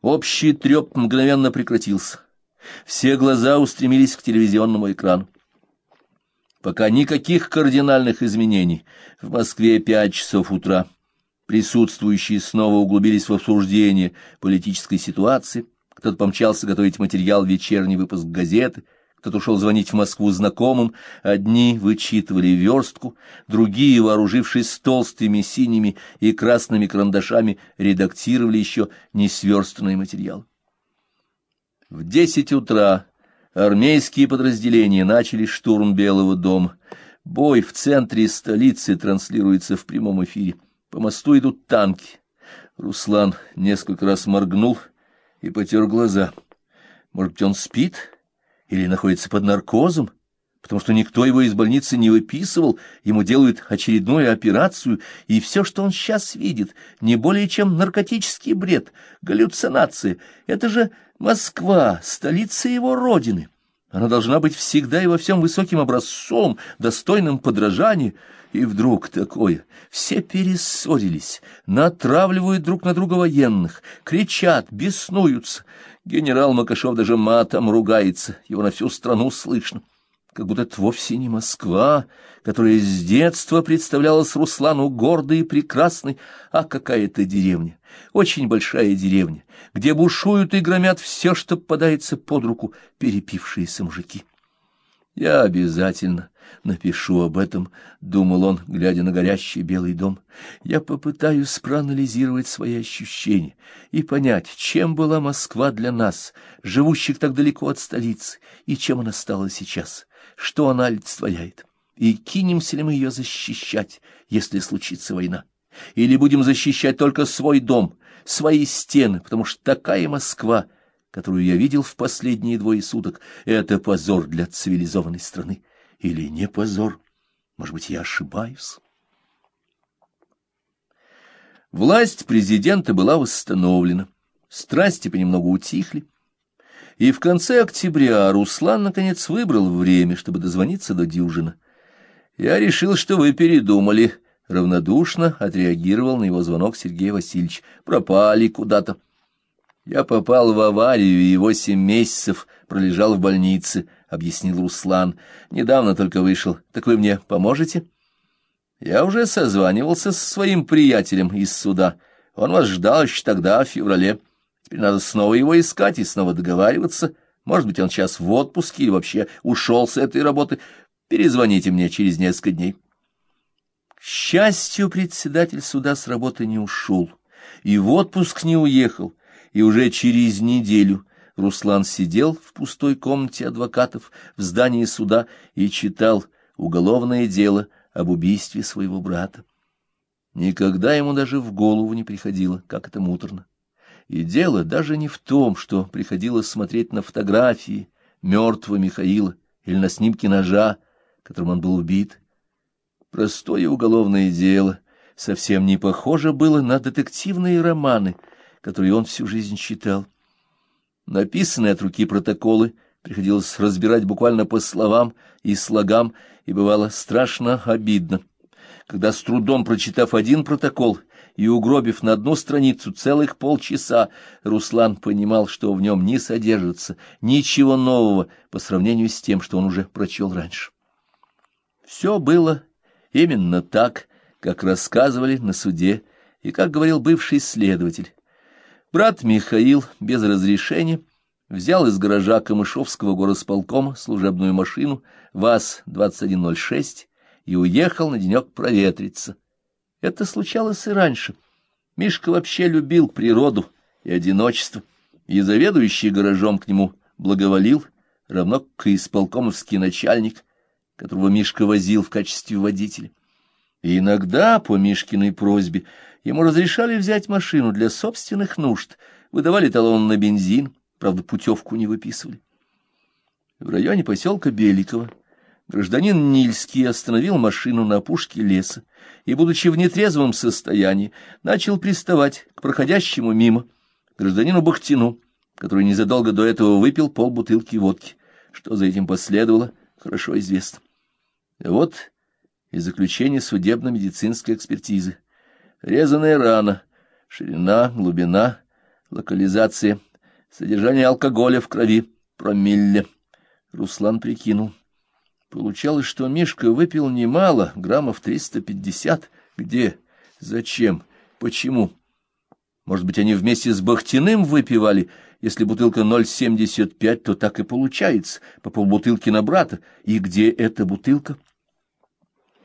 Общий треп мгновенно прекратился. Все глаза устремились к телевизионному экрану. Пока никаких кардинальных изменений. В Москве пять часов утра. Присутствующие снова углубились в обсуждение политической ситуации. Кто-то помчался готовить материал вечерний выпуск газеты — кто-то ушел звонить в Москву знакомым, одни вычитывали верстку, другие, вооружившись толстыми синими и красными карандашами, редактировали еще несверстанный материал. В десять утра армейские подразделения начали штурм Белого дома. Бой в центре столицы транслируется в прямом эфире. По мосту идут танки. Руслан несколько раз моргнул и потер глаза. Может быть, он спит? — или находится под наркозом, потому что никто его из больницы не выписывал, ему делают очередную операцию, и все, что он сейчас видит, не более чем наркотический бред, галлюцинации. Это же Москва, столица его родины. Она должна быть всегда и во всем высоким образцом, достойным подражания. И вдруг такое. Все перессорились, натравливают друг на друга военных, кричат, беснуются. Генерал Макашов даже матом ругается, его на всю страну слышно. Как будто это вовсе не Москва, которая с детства представлялась Руслану гордой и прекрасной, а какая-то деревня, очень большая деревня, где бушуют и громят все, что попадается под руку перепившиеся мужики. Я обязательно напишу об этом, — думал он, глядя на горящий белый дом. Я попытаюсь проанализировать свои ощущения и понять, чем была Москва для нас, живущих так далеко от столицы, и чем она стала сейчас, что она олицетворяет, и кинемся ли мы ее защищать, если случится война. Или будем защищать только свой дом, свои стены, потому что такая Москва — которую я видел в последние двое суток, это позор для цивилизованной страны. Или не позор? Может быть, я ошибаюсь? Власть президента была восстановлена, страсти понемногу утихли, и в конце октября Руслан, наконец, выбрал время, чтобы дозвониться до Дюжина. «Я решил, что вы передумали», — равнодушно отреагировал на его звонок Сергей Васильевич. «Пропали куда-то». Я попал в аварию и восемь месяцев пролежал в больнице, — объяснил Руслан. Недавно только вышел. Так вы мне поможете? Я уже созванивался со своим приятелем из суда. Он вас ждал еще тогда, в феврале. Теперь надо снова его искать и снова договариваться. Может быть, он сейчас в отпуске или вообще ушел с этой работы. Перезвоните мне через несколько дней. К счастью, председатель суда с работы не ушел и в отпуск не уехал и уже через неделю Руслан сидел в пустой комнате адвокатов в здании суда и читал уголовное дело об убийстве своего брата. Никогда ему даже в голову не приходило, как это муторно. И дело даже не в том, что приходилось смотреть на фотографии мертвого Михаила или на снимки ножа, которым он был убит. Простое уголовное дело совсем не похоже было на детективные романы — которые он всю жизнь читал. Написанные от руки протоколы приходилось разбирать буквально по словам и слогам, и бывало страшно обидно, когда с трудом прочитав один протокол и угробив на одну страницу целых полчаса, Руслан понимал, что в нем не содержится ничего нового по сравнению с тем, что он уже прочел раньше. Все было именно так, как рассказывали на суде и как говорил бывший следователь. Брат Михаил без разрешения взял из гаража Камышовского горосполкома служебную машину ВАЗ-2106 и уехал на денек проветриться. Это случалось и раньше. Мишка вообще любил природу и одиночество, и заведующий гаражом к нему благоволил, равно как и исполкомовский начальник, которого Мишка возил в качестве водителя. И иногда, по Мишкиной просьбе, Ему разрешали взять машину для собственных нужд, выдавали талон на бензин, правда, путевку не выписывали. В районе поселка Беликова гражданин Нильский остановил машину на опушке леса и, будучи в нетрезвом состоянии, начал приставать к проходящему мимо гражданину Бахтину, который незадолго до этого выпил полбутылки водки. Что за этим последовало, хорошо известно. вот и заключение судебно-медицинской экспертизы. Резаная рана, ширина, глубина, Локализация. Содержание алкоголя в крови. Промилле. Руслан прикинул. Получалось, что Мишка выпил немало, граммов триста пятьдесят. Где? Зачем? Почему? Может быть, они вместе с Бахтиным выпивали? Если бутылка 0,75, то так и получается, по полбутылки на брата. И где эта бутылка?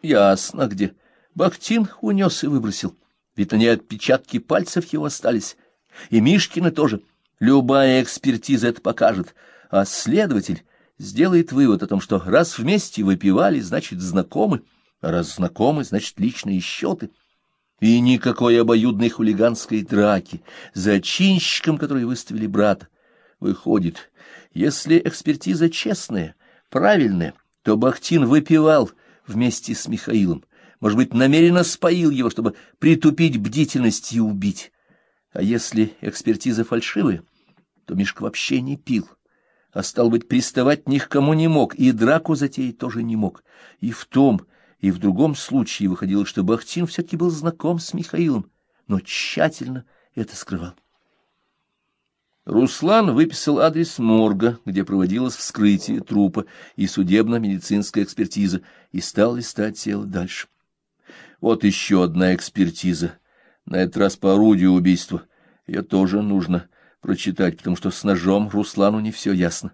Ясно, где. Бахтин унес и выбросил. Ведь на отпечатки пальцев его остались. И Мишкина тоже. Любая экспертиза это покажет. А следователь сделает вывод о том, что раз вместе выпивали, значит, знакомы. А раз знакомы, значит, личные счеты. И никакой обоюдной хулиганской драки зачинщиком, который выставили брата. Выходит, если экспертиза честная, правильная, то Бахтин выпивал вместе с Михаилом. Может быть, намеренно споил его, чтобы притупить бдительность и убить. А если экспертиза фальшивая, то Мишка вообще не пил, а стал быть, приставать ни к кому не мог, и драку затеять тоже не мог. И в том, и в другом случае выходило, что Бахтин все-таки был знаком с Михаилом, но тщательно это скрывал. Руслан выписал адрес морга, где проводилось вскрытие трупа и судебно-медицинская экспертиза, и стал листать тело дальше. Вот еще одна экспертиза, на этот раз по орудию убийства. Ее тоже нужно прочитать, потому что с ножом Руслану не все ясно.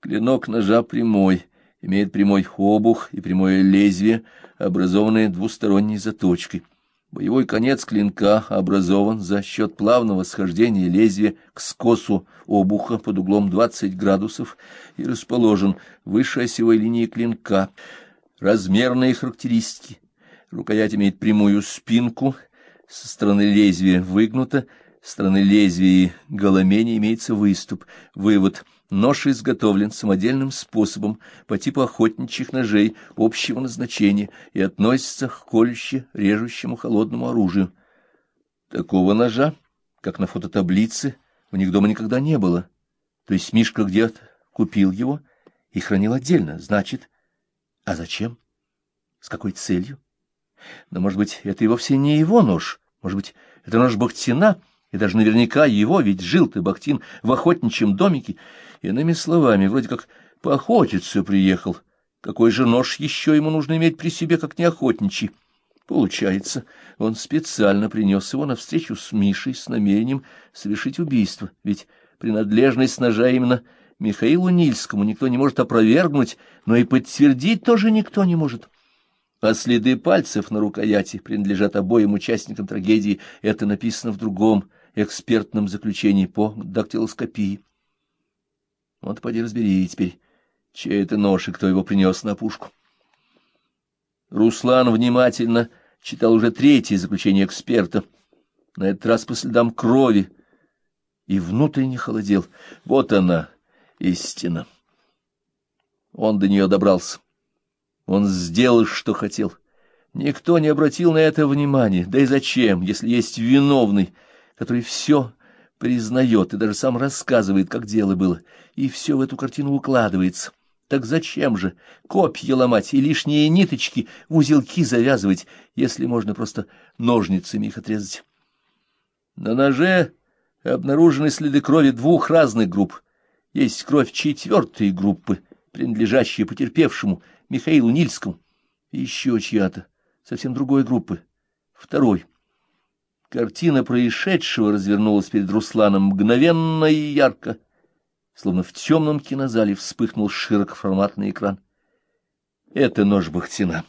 Клинок ножа прямой, имеет прямой обух и прямое лезвие, образованное двусторонней заточкой. Боевой конец клинка образован за счет плавного схождения лезвия к скосу обуха под углом 20 градусов и расположен выше осевой линии клинка. Размерные характеристики. Рукоять имеет прямую спинку, со стороны лезвия выгнута, стороны лезвия и голомени имеется выступ. Вывод — Нож изготовлен самодельным способом по типу охотничьих ножей общего назначения и относится к колюще-режущему холодному оружию. Такого ножа, как на фототаблице, у них дома никогда не было. То есть Мишка где-то купил его и хранил отдельно. Значит, а зачем? С какой целью? Но, может быть, это и вовсе не его нож. Может быть, это нож Бахтина, и даже наверняка его, ведь жил ты, Бахтин, в охотничьем домике, Иными словами, вроде как поохотиться приехал. Какой же нож еще ему нужно иметь при себе, как не охотничий? Получается, он специально принес его на встречу с Мишей с намерением совершить убийство, ведь принадлежность ножа именно Михаилу Нильскому никто не может опровергнуть, но и подтвердить тоже никто не может. А следы пальцев на рукояти принадлежат обоим участникам трагедии, это написано в другом экспертном заключении по дактилоскопии. Вот поди разбери теперь, чей это нож и кто его принес на пушку. Руслан внимательно читал уже третье заключение эксперта, на этот раз по следам крови, и внутренне холодел. Вот она, истина. Он до нее добрался. Он сделал, что хотел. Никто не обратил на это внимания. Да и зачем, если есть виновный, который все признает и даже сам рассказывает, как дело было, и все в эту картину укладывается. Так зачем же копья ломать и лишние ниточки в узелки завязывать, если можно просто ножницами их отрезать? На ноже обнаружены следы крови двух разных групп. Есть кровь четвертой группы, принадлежащая потерпевшему Михаилу Нильскому, и еще чья-то, совсем другой группы, второй. Картина происшедшего развернулась перед Русланом мгновенно и ярко, словно в темном кинозале вспыхнул широкоформатный экран. Это нож Бахтина.